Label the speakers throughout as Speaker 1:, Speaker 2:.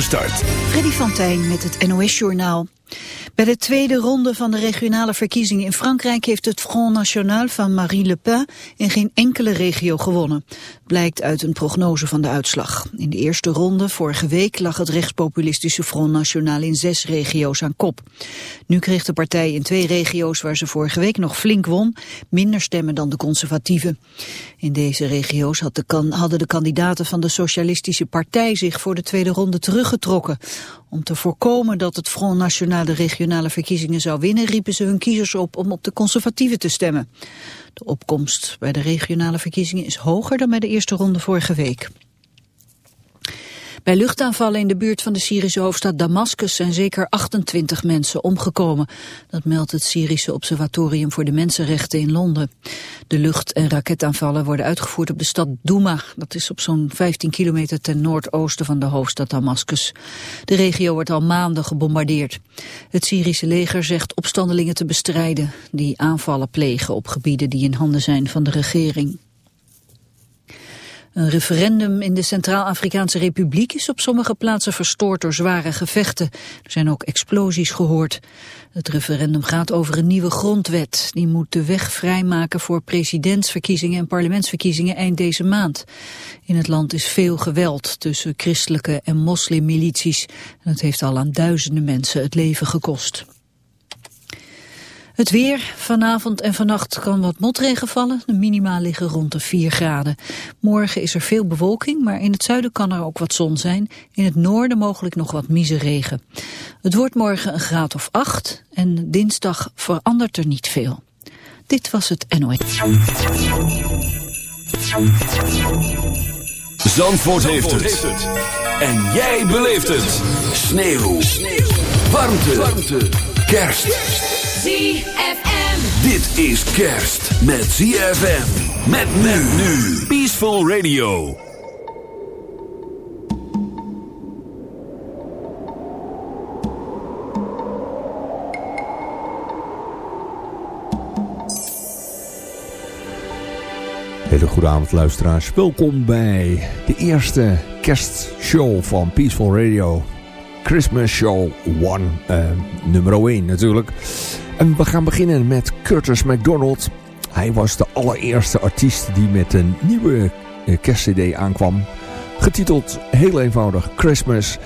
Speaker 1: start.
Speaker 2: Freddy van Tijn met het NOS-journaal. Bij de tweede ronde van de regionale verkiezingen in Frankrijk heeft het Front National van Marie Le Pen in geen enkele regio gewonnen. Blijkt uit een prognose van de uitslag. In de eerste ronde vorige week lag het rechtspopulistische Front National in zes regio's aan kop. Nu kreeg de partij in twee regio's waar ze vorige week nog flink won, minder stemmen dan de conservatieven. In deze regio's had de hadden de kandidaten van de Socialistische Partij zich voor de tweede ronde teruggetrokken. Om te voorkomen dat het Front National de regionale verkiezingen zou winnen, riepen ze hun kiezers op om op de conservatieven te stemmen. De opkomst bij de regionale verkiezingen is hoger dan bij de eerste ronde vorige week. Bij luchtaanvallen in de buurt van de Syrische hoofdstad Damascus zijn zeker 28 mensen omgekomen. Dat meldt het Syrische Observatorium voor de Mensenrechten in Londen. De lucht- en raketaanvallen worden uitgevoerd op de stad Douma. Dat is op zo'n 15 kilometer ten noordoosten van de hoofdstad Damascus. De regio wordt al maanden gebombardeerd. Het Syrische leger zegt opstandelingen te bestrijden... die aanvallen plegen op gebieden die in handen zijn van de regering. Een referendum in de Centraal-Afrikaanse Republiek is op sommige plaatsen verstoord door zware gevechten. Er zijn ook explosies gehoord. Het referendum gaat over een nieuwe grondwet. Die moet de weg vrijmaken voor presidentsverkiezingen en parlementsverkiezingen eind deze maand. In het land is veel geweld tussen christelijke en moslimmilities. En het heeft al aan duizenden mensen het leven gekost. Het weer. Vanavond en vannacht kan wat motregen vallen. De minima liggen rond de 4 graden. Morgen is er veel bewolking, maar in het zuiden kan er ook wat zon zijn. In het noorden mogelijk nog wat regen. Het wordt morgen een graad of 8 en dinsdag verandert er niet veel. Dit was het NOS.
Speaker 1: Zandvoort, heeft, het. En jij beleeft het. Sneeuw. Sneeuw. Warmte. Warmte. Kerst.
Speaker 3: ZFM.
Speaker 1: Dit is kerst met ZFM. Met men nu. Peaceful Radio.
Speaker 4: Hele goede avond luisteraars. Welkom bij de eerste kerstshow van Peaceful Radio. Christmas Show 1, uh, nummer 1 natuurlijk. En we gaan beginnen met Curtis McDonald. Hij was de allereerste artiest die met een nieuwe uh, kerstcd aankwam. Getiteld heel eenvoudig Christmas.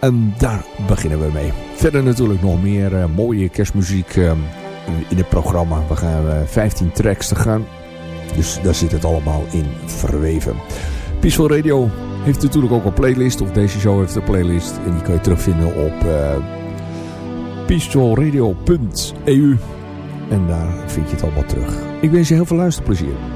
Speaker 4: En daar beginnen we mee. Verder natuurlijk nog meer uh, mooie kerstmuziek uh, in het programma. We gaan 15 tracks te gaan. Dus daar zit het allemaal in verweven. Peaceful Radio heeft natuurlijk ook een playlist. Of deze show heeft een playlist. En die kan je terugvinden op peacefulradio.eu. En daar vind je het allemaal terug. Ik wens je heel veel luisterplezier.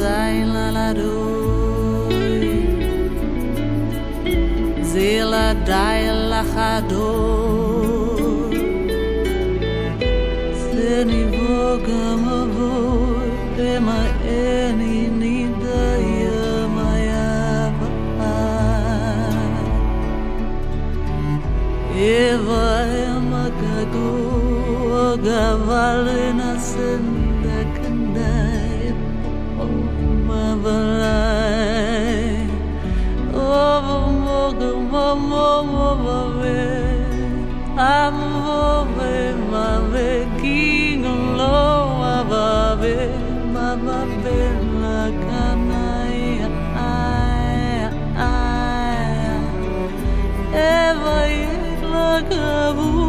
Speaker 5: zaila la doi Gavalina senda kandai Mavalai Ovo moga momo move Amove mave king lo avave Mavave la canaya Eva la gabu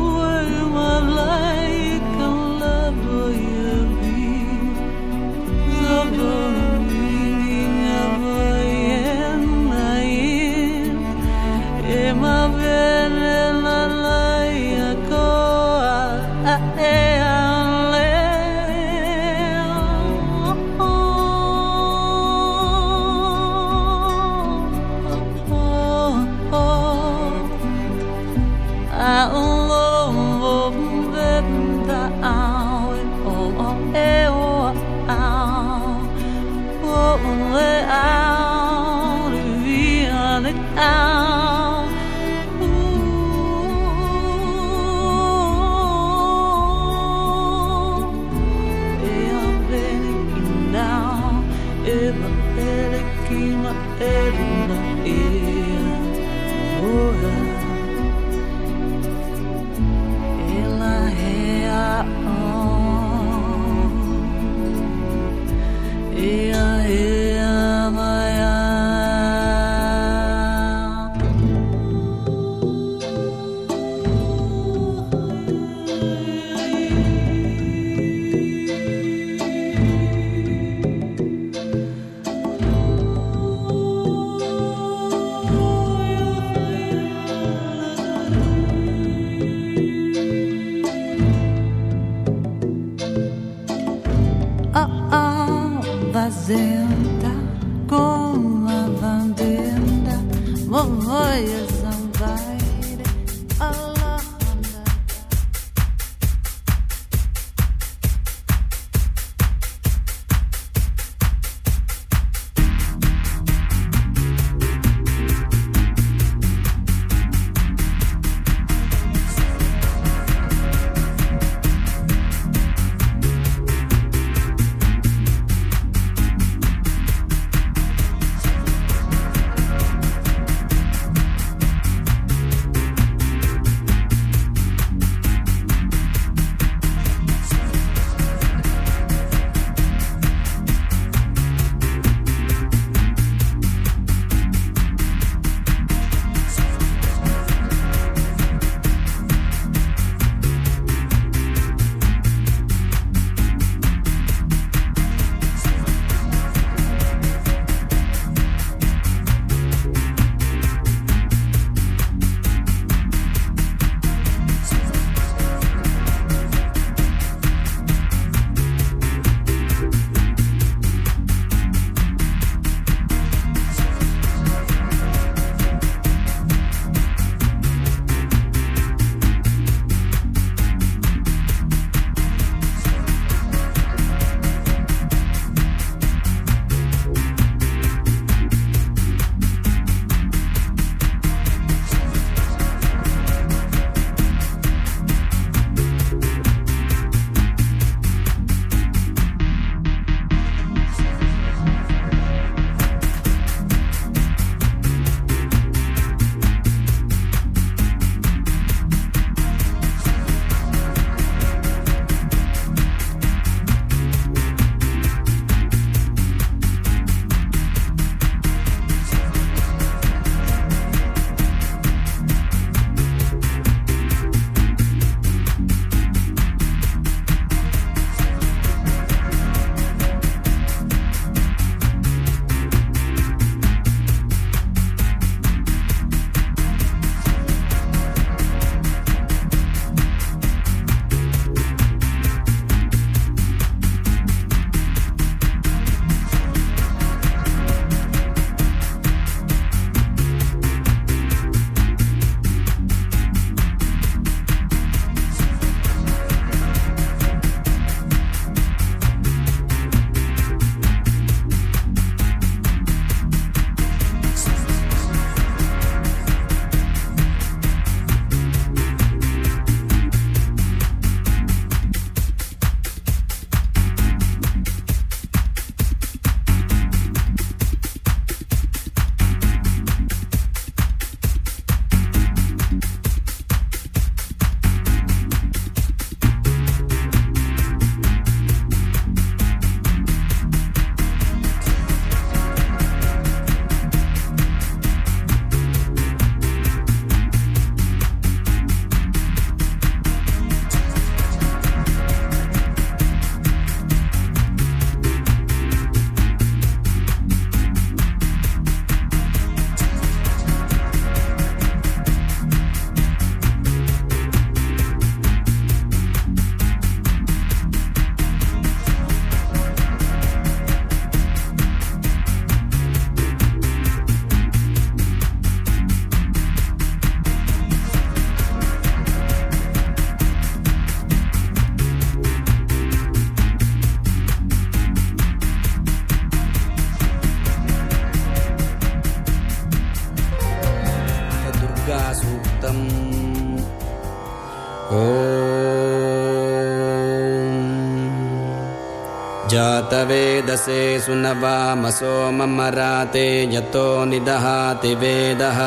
Speaker 6: जातवेदसे सुनवामसो ममराते यतो निदहाति वेदः।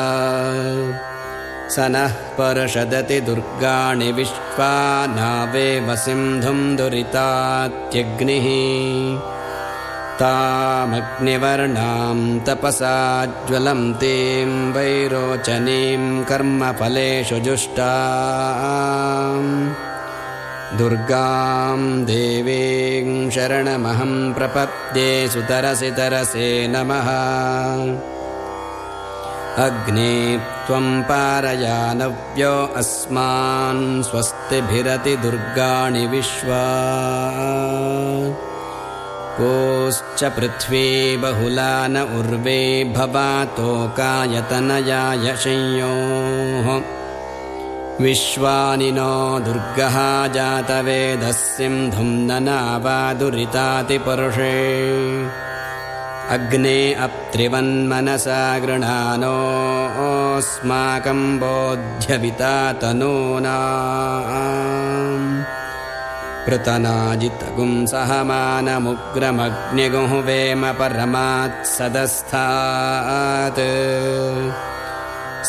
Speaker 6: स नः पर्षदति दुर्गाणि विश्वा नावेव सिन्धुं दुरितात्यग्निः। तामग्निवर्णां तपसा ज्वलन्तीं वैरोचनीं कर्मफलेषु जुष्टा दुर्गां देवीं शरणमहं प्रपद्ये सुतरसि तरसे नमः। अग्ने त्वं पारयानव्यो अस्मान् स्वस्तिभिरति दुर्गाणि विश्वा। कोश्च पृथ्वी बहुला न उर्वे भवातोकायतनयाय संयोः विश्वानिनो दुर्गः जातवेधस्यं धुम्नना वा दुरितातिपरुषे। अग्ने अप्तृवन्मनसा गृह्णानोऽस्माकं बोध्यविता तनूना। पृतनाजितगुंसहमानमुग्रमग्न्यगुहुवेम परमात्सदस्थात्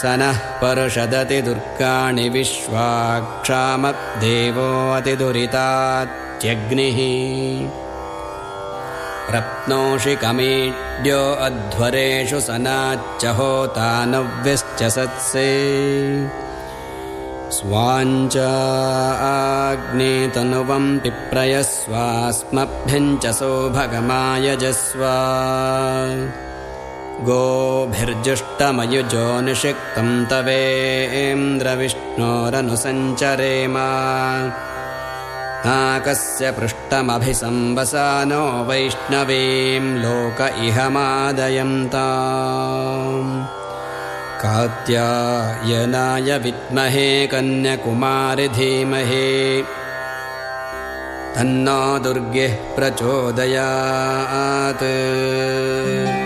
Speaker 6: स नः पर्षदति दुर्गाणि विश्वाक्षामद्देवोऽतिदुरितात्यग्निः रप्नोषि कमीड्यो अध्वरेषु सनाच्च होतानव्यश्च सत्से। स्वाञ्चाग्नेतनुवं पिप्रयस्वास्मभ्यं च सौभगमायजस्व गोभिर्जुष्टमयुजो निषिक्तं तवेन्द्रविष्णोरनुसञ्चरेम। नाकस्य पृष्ठमभिसंवसानो वैष्णवीं लोक इह मादयन्ताम् कात्यायनाय विद्महे कन्यकुमारि धीमहि। तन्नो दुर्गिः प्रचोदयात्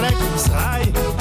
Speaker 7: zay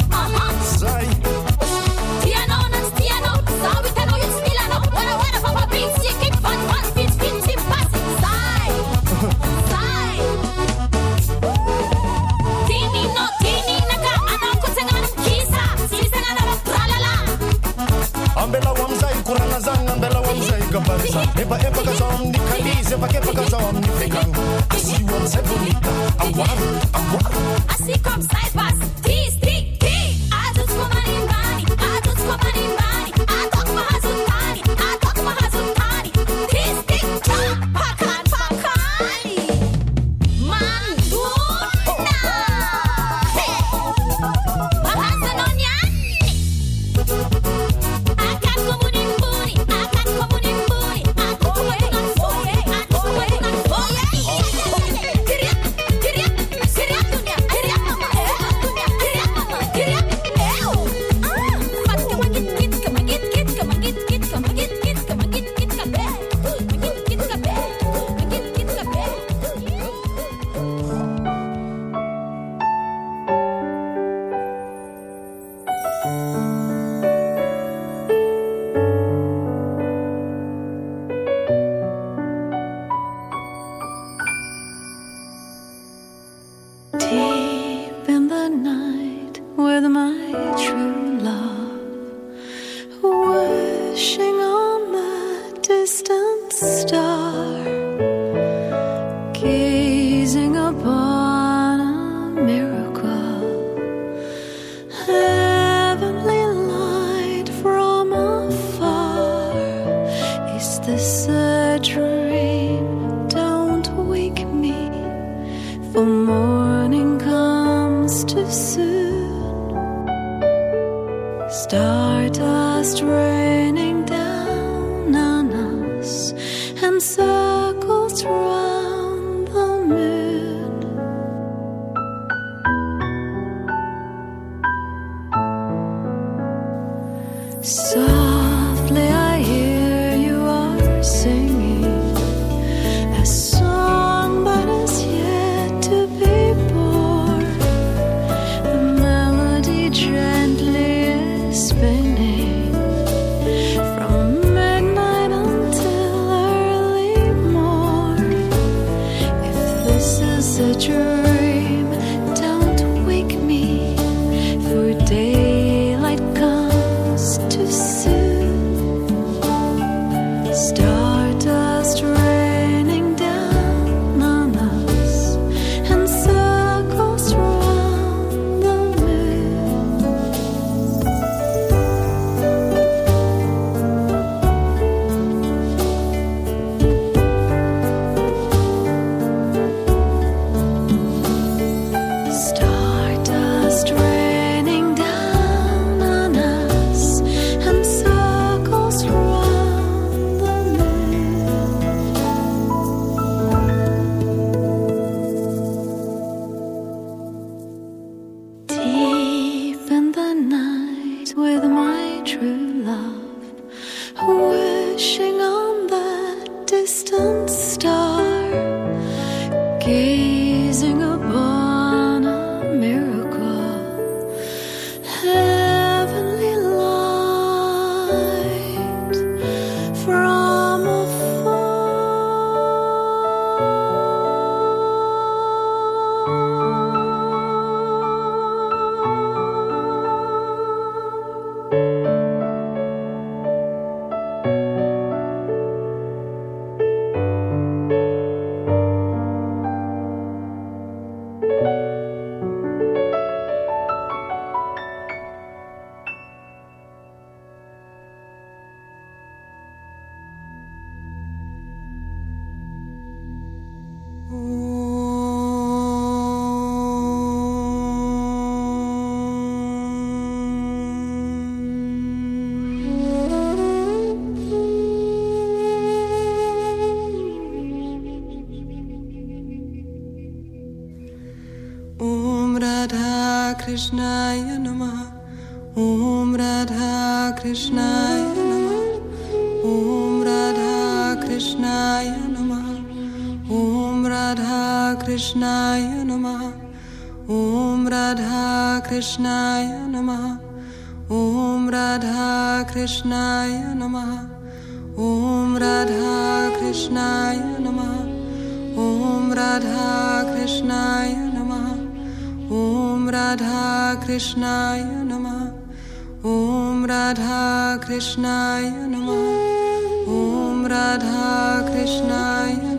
Speaker 8: Radha Krishna Namah Om Radha Krishna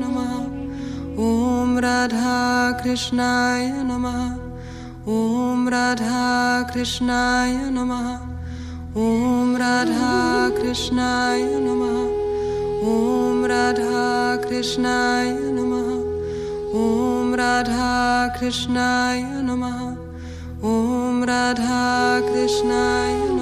Speaker 8: Namah Om Radha Krishna Namah Om Radha Krishna Namah Om Radha Krishna Namah Om Radha Krishna Namah Om Radha Krishna Namah Om Radha Krishna Namah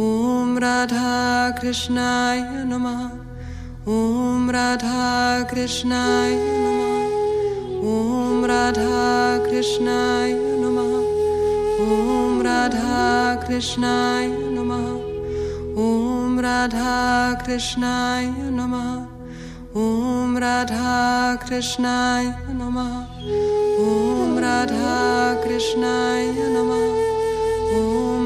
Speaker 8: Om Radha Krishnaya Namaha. Om Radha Krishnaya Namaha. Om Radha Krishnaya Namaha. Om Radha Krishnaya Namaha. Om Radha Krishnaya Namaha. Om Radha Krishnaya Namaha. Om Radha Krishnaya Namaha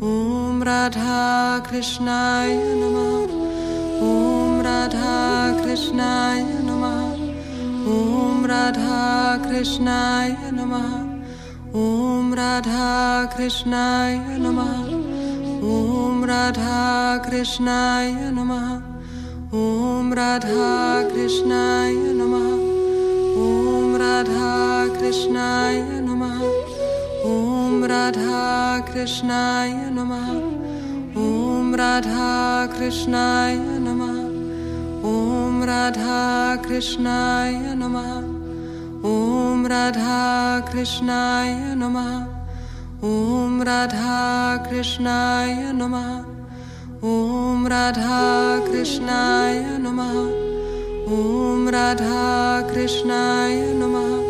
Speaker 8: Om Radha Krishnaya Namaha. Om Radha Krishnaya Namaha. Om Radha Krishnaya Namaha. Om Radha Krishnaya Namaha. Om Radha Krishnaya Namaha. Om Radha Krishnaya Namaha. Om Radha Krishnaya Radha Krishnaya Namaha Om Radha Krishnaya Namaha Om Radha Krishnaya Namaha Om Radha Krishnaya Namaha Om Radha Krishnaya Namaha Om Radha Krishnaya Namaha Om Radha Krishnaya Namaha